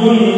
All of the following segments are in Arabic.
Amen.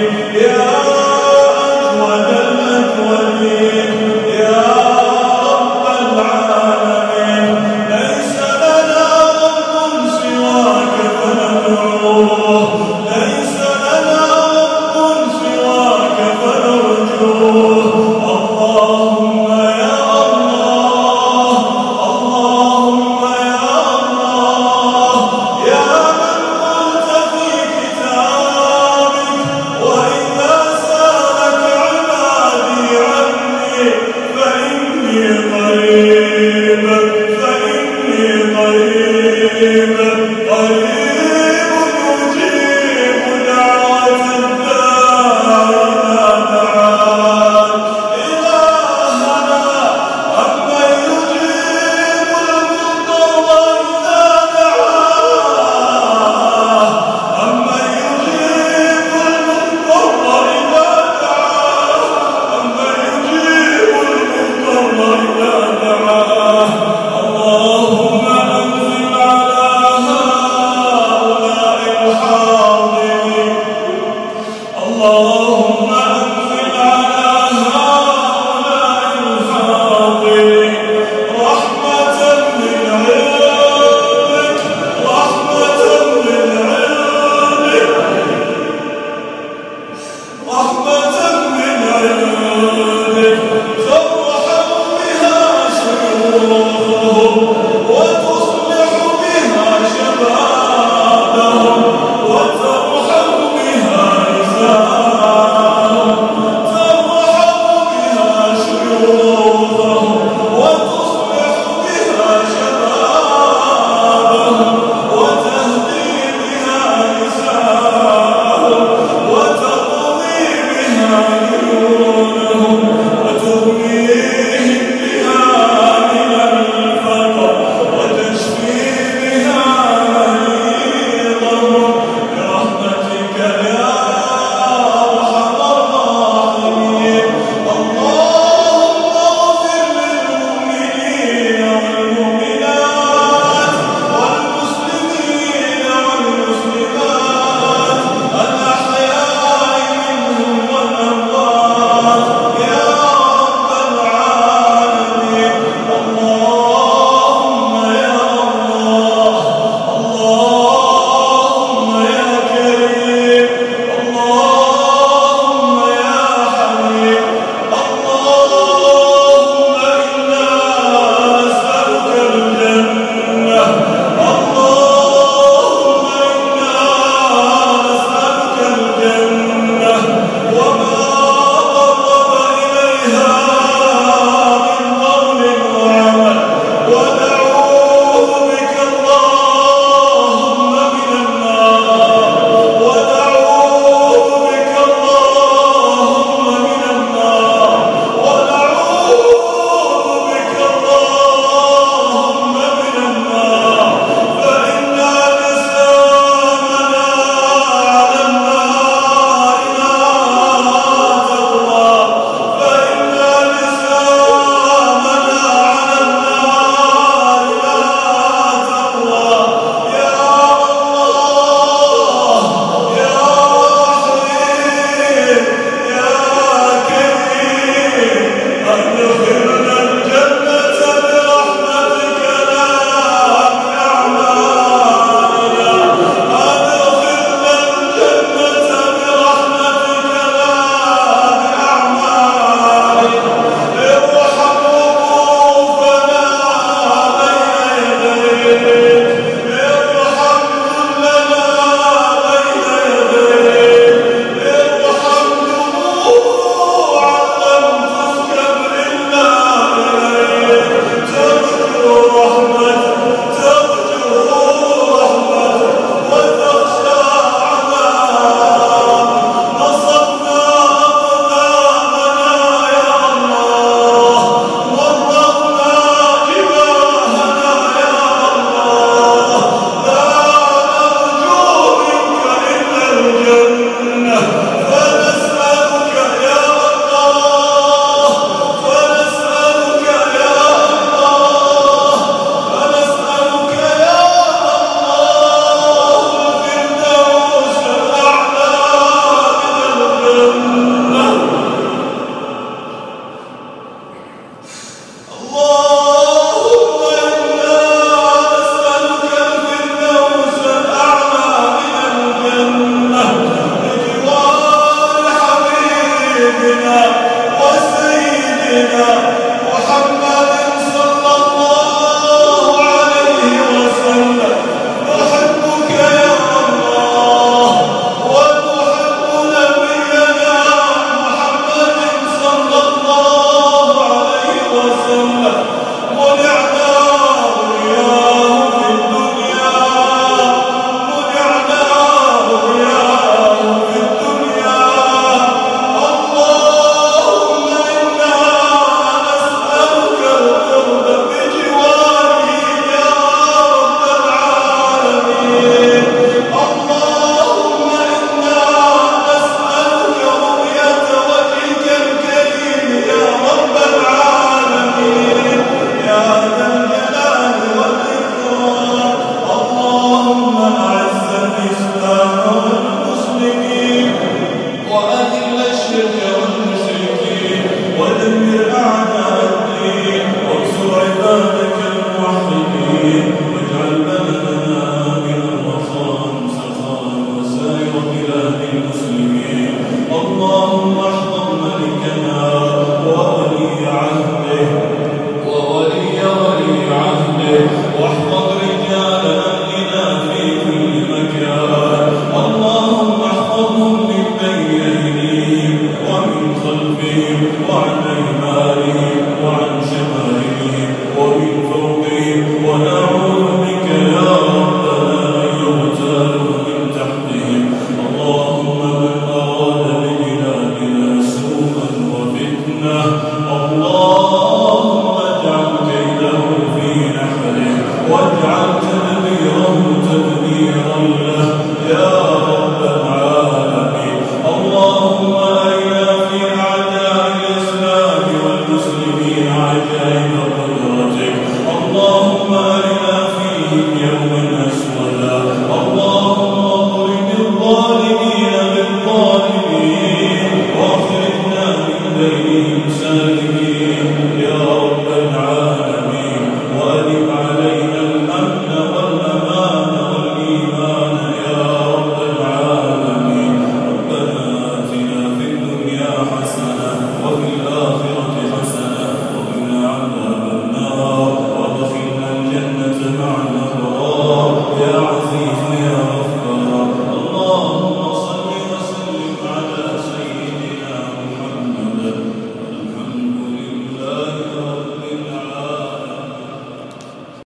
Yeah.